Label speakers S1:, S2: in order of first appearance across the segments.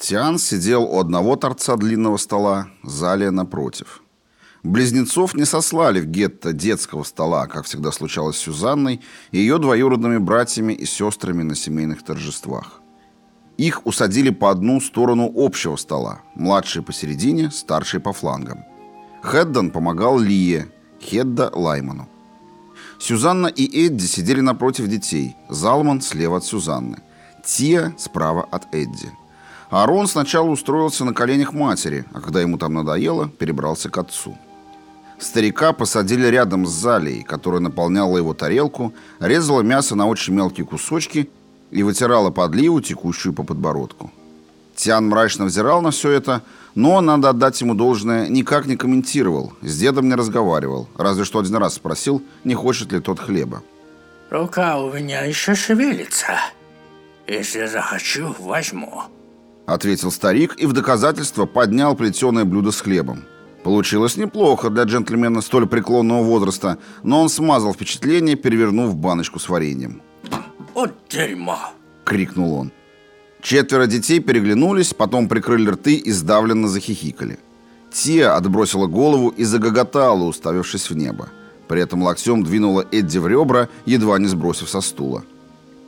S1: Тиан сидел у одного торца длинного стола, Залия напротив. Близнецов не сослали в гетто детского стола, как всегда случалось с Сюзанной и ее двоюродными братьями и сестрами на семейных торжествах. Их усадили по одну сторону общего стола, младший посередине, старший по флангам. Хеддон помогал Лие, Хедда – Лайману. Сюзанна и Эдди сидели напротив детей, Залман слева от Сюзанны, Тия справа от Эдди. Арон сначала устроился на коленях матери, а когда ему там надоело, перебрался к отцу. Старика посадили рядом с Залией, которая наполняла его тарелку, резала мясо на очень мелкие кусочки и вытирала подливу, текущую по подбородку. Тиан мрачно взирал на все это, но, надо отдать ему должное, никак не комментировал, с дедом не разговаривал, разве что один раз спросил, не хочет ли тот хлеба.
S2: «Рука у меня еще шевелится. Если захочу, возьму», —
S1: ответил старик и в доказательство поднял плетеное блюдо с хлебом. Получилось неплохо для джентльмена столь преклонного возраста, но он смазал впечатление, перевернув баночку с вареньем.
S2: «Вот дерьмо!»
S1: — крикнул он. Четверо детей переглянулись, потом прикрыли рты и сдавленно захихикали. Тия отбросила голову и загоготала, уставившись в небо. При этом локтем двинула Эдди в ребра, едва не сбросив со стула.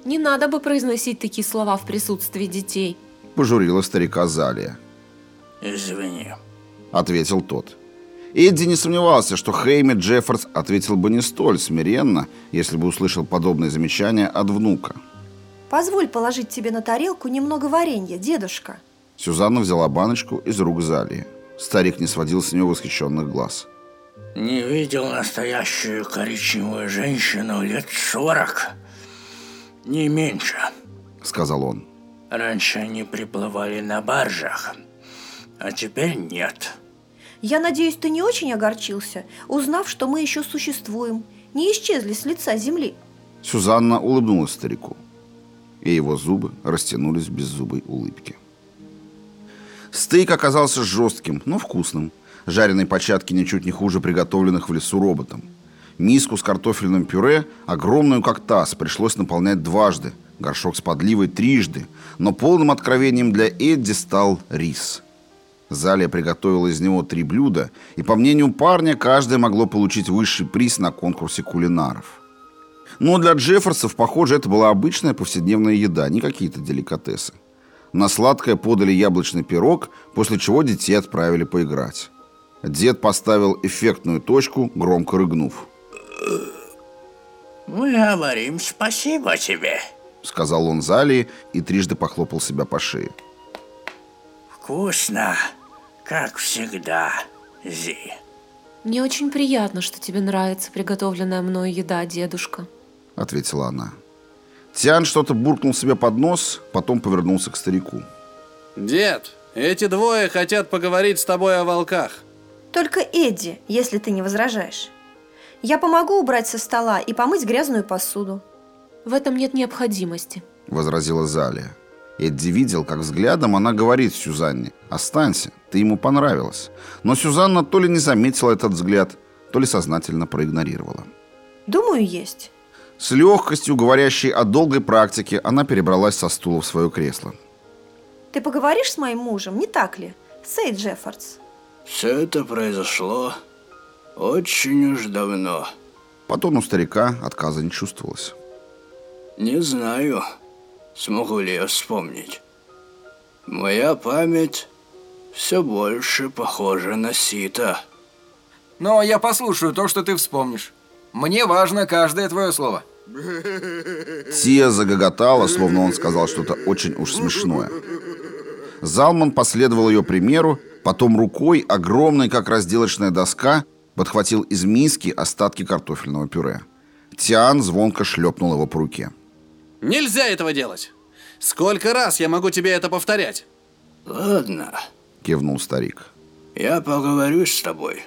S3: «Не надо бы произносить такие слова в присутствии детей», —
S1: пожурила старика Залия.
S2: «Извини», —
S1: ответил тот. Эдди не сомневался, что Хейми Джеффордс ответил бы не столь смиренно, если бы услышал подобное замечание от внука.
S4: Позволь положить тебе на тарелку немного варенья, дедушка.
S1: Сюзанна взяла баночку из рук Залии. Старик не сводил с нее восхищенных глаз.
S2: Не видел настоящую коричневую женщину лет сорок. Не меньше,
S1: сказал он.
S2: Раньше они приплывали на баржах, а теперь нет.
S4: Я надеюсь, ты не очень огорчился, узнав, что мы еще существуем, не исчезли с лица земли.
S1: Сюзанна улыбнулась старику и его зубы растянулись в беззубой улыбке. Стейк оказался жестким, но вкусным. Жареные початки ничуть не хуже приготовленных в лесу роботом. Миску с картофельным пюре, огромную как таз, пришлось наполнять дважды, горшок с подливой трижды, но полным откровением для Эдди стал рис. Залия приготовила из него три блюда, и, по мнению парня, каждое могло получить высший приз на конкурсе кулинаров. Но для Джефферсов, похоже, это была обычная повседневная еда, не какие-то деликатесы. На сладкое подали яблочный пирог, после чего детей отправили поиграть. Дед поставил эффектную точку, громко рыгнув.
S2: «Мы говорим спасибо тебе», —
S1: сказал он Залии и трижды похлопал себя по шее.
S2: «Вкусно, как всегда, Зи».
S3: «Мне очень приятно, что тебе нравится приготовленная мною еда, дедушка», —
S1: ответила она. Тиан что-то буркнул себе под нос, потом повернулся к старику.
S5: «Дед, эти двое хотят поговорить с тобой о волках».
S4: «Только Эдди, если ты не возражаешь. Я помогу убрать со стола и помыть грязную посуду».
S3: «В этом нет необходимости», —
S1: возразила Залия. Эдди видел, как взглядом она говорит Сюзанне «Останься, ты ему понравилась». Но Сюзанна то ли не заметила этот взгляд, то ли сознательно проигнорировала.
S4: «Думаю, есть».
S1: С легкостью, говорящей о долгой практике, она перебралась со стула в свое кресло.
S4: Ты поговоришь с моим мужем, не так ли, Сейд Джеффордс?
S2: Все это произошло очень уж давно.
S1: По тону старика отказа не чувствовалось.
S2: Не знаю, смогу ли я вспомнить. Моя память все больше похожа на сито.
S6: Но я послушаю то, что ты вспомнишь. Мне важно каждое твое слово.
S1: Тия загоготала, словно он сказал что-то очень уж смешное. Залман последовал ее примеру, потом рукой, огромной, как разделочная доска, подхватил из миски остатки картофельного пюре. Тиан звонко шлепнул его по руке.
S5: «Нельзя этого делать! Сколько раз я могу тебе это повторять?»
S2: «Ладно», —
S1: кивнул старик.
S2: «Я поговорю с тобой,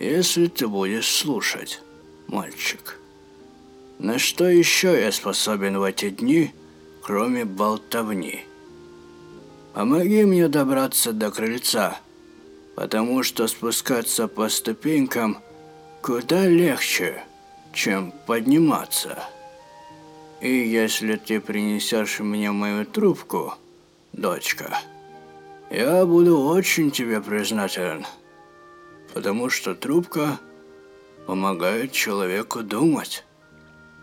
S2: если ты будешь слушать, мальчик». На что еще я способен в эти дни, кроме болтовни? Помоги мне добраться до крыльца, потому что спускаться по ступенькам куда легче, чем подниматься. И если ты принесешь мне мою трубку, дочка, Я буду очень тебе признателен, потому что трубка помогает человеку думать.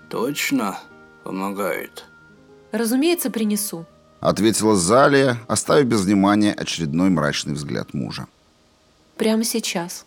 S2: Точно помогает.
S3: Разумеется, принесу.
S1: Ответила Залия, оставив без внимания очередной мрачный взгляд мужа.
S3: Прямо сейчас.